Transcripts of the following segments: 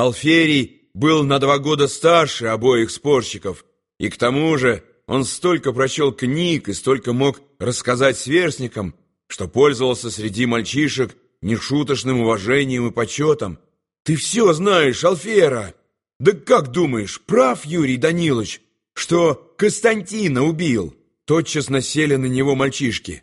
Алферий был на два года старше обоих спорщиков, и к тому же он столько прочел книг и столько мог рассказать сверстникам, что пользовался среди мальчишек нешуточным уважением и почетом. «Ты все знаешь, Алфера!» «Да как думаешь, прав Юрий Данилович, что Константина убил?» Тотчас насели на него мальчишки.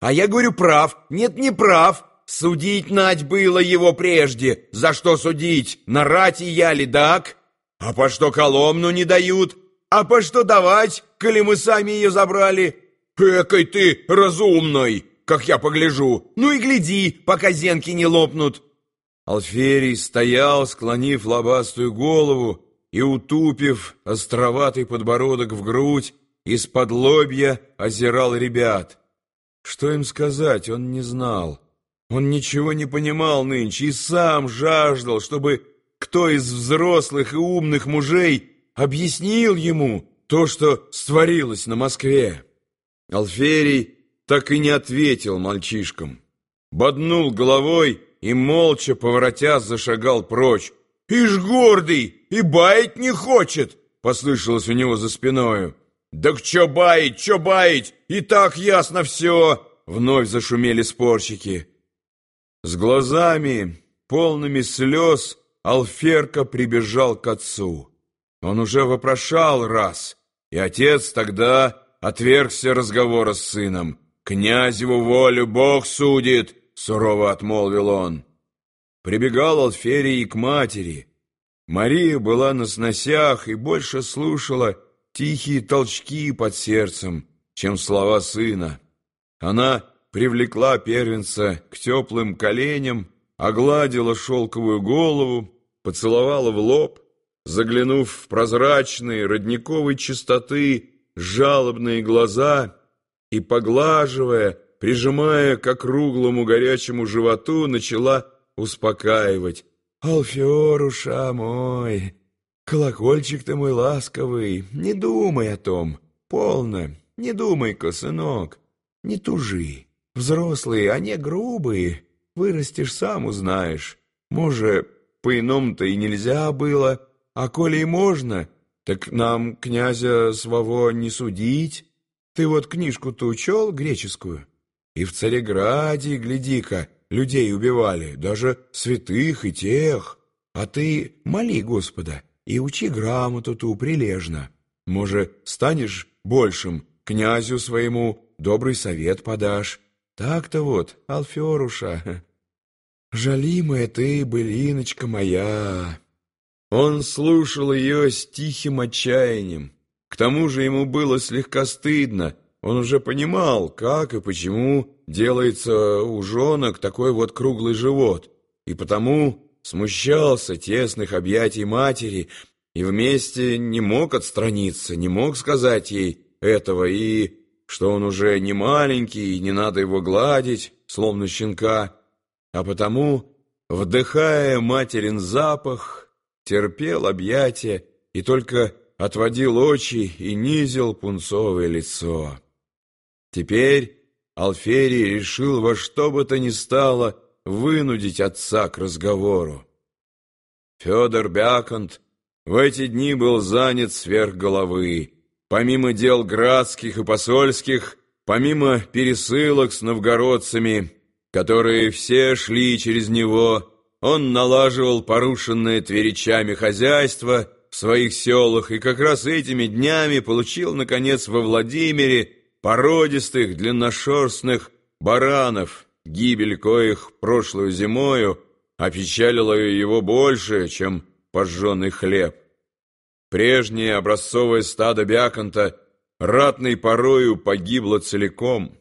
«А я говорю, прав. Нет, не прав. Судить нать было его прежде. За что судить? Нарать и я ли, так? А по что Коломну не дают? А по что давать, коли мы сами ее забрали? Экой ты разумной, как я погляжу. Ну и гляди, пока зенки не лопнут». Алферий стоял, склонив лобастую голову и утупив островатый подбородок в грудь, из-под лобья озирал ребят. Что им сказать, он не знал. Он ничего не понимал нынче и сам жаждал, чтобы кто из взрослых и умных мужей объяснил ему то, что створилось на Москве. Алферий так и не ответил мальчишкам. Боднул головой и, молча поворотясь, зашагал прочь. «Ишь гордый! И баять не хочет!» — послышалось у него за спиною. «Так чё баять, чё баять? И так ясно все!» Вновь зашумели спорщики. С глазами, полными слез, Алферка прибежал к отцу. Он уже вопрошал раз, и отец тогда отвергся разговора с сыном. «Князеву волю Бог судит!» — сурово отмолвил он. Прибегал Алферий к матери. Мария была на сносях и больше слушала тихие толчки под сердцем, чем слова сына. Она привлекла первенца к теплым коленям, огладила шелковую голову, поцеловала в лоб, заглянув в прозрачные родниковой чистоты жалобные глаза и, поглаживая, прижимая к округлому горячему животу, начала успокаивать. «Алферуша мой, колокольчик ты мой ласковый, не думай о том, полно, не думай-ка, сынок, не тужи. Взрослые, они грубые, вырастешь сам узнаешь. Может, по-иному-то и нельзя было, а коли и можно, так нам князя своего не судить. Ты вот книжку-то учел греческую? И в Цареграде, гляди-ка, людей убивали, даже святых и тех. А ты моли Господа и учи грамоту ту прилежно. Может, станешь большим, князю своему добрый совет подашь. Так-то вот, Алферуша, жалимая ты, былиночка моя. Он слушал ее с тихим отчаянием. К тому же ему было слегка стыдно, он уже понимал, как и почему делается у женок такой вот круглый живот, и потому смущался тесных объятий матери и вместе не мог отстраниться, не мог сказать ей этого, и что он уже не маленький, и не надо его гладить, словно щенка, а потому, вдыхая материн запах, терпел объятия и только отводил очи и низил пунцовое лицо. Теперь Алферий решил во что бы то ни стало вынудить отца к разговору. Федор Бяконт в эти дни был занят сверх головы. Помимо дел градских и посольских, помимо пересылок с новгородцами, которые все шли через него, он налаживал порушенное тверичами хозяйство в своих селах и как раз этими днями получил, наконец, во Владимире породистых, длинношерстных баранов, гибель коих прошлую зимою опечалила его больше, чем пожженный хлеб. Прежнее образцовое стадо Бяконта ратной порою погибло целиком.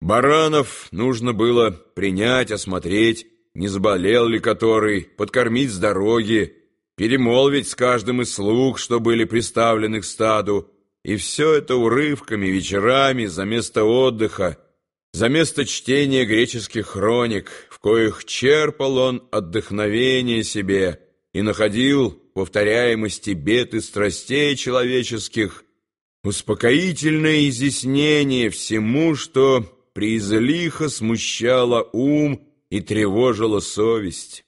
Баранов нужно было принять, осмотреть, не заболел ли который, подкормить с дороги, перемолвить с каждым из слуг, что были приставлены к стаду, и все это урывками, вечерами, за место отдыха, за место чтения греческих хроник, в коих черпал он отдохновение себе и находил повторяемости бед и страстей человеческих успокоительное изъяснение всему, что призлихо смущало ум и тревожило совесть.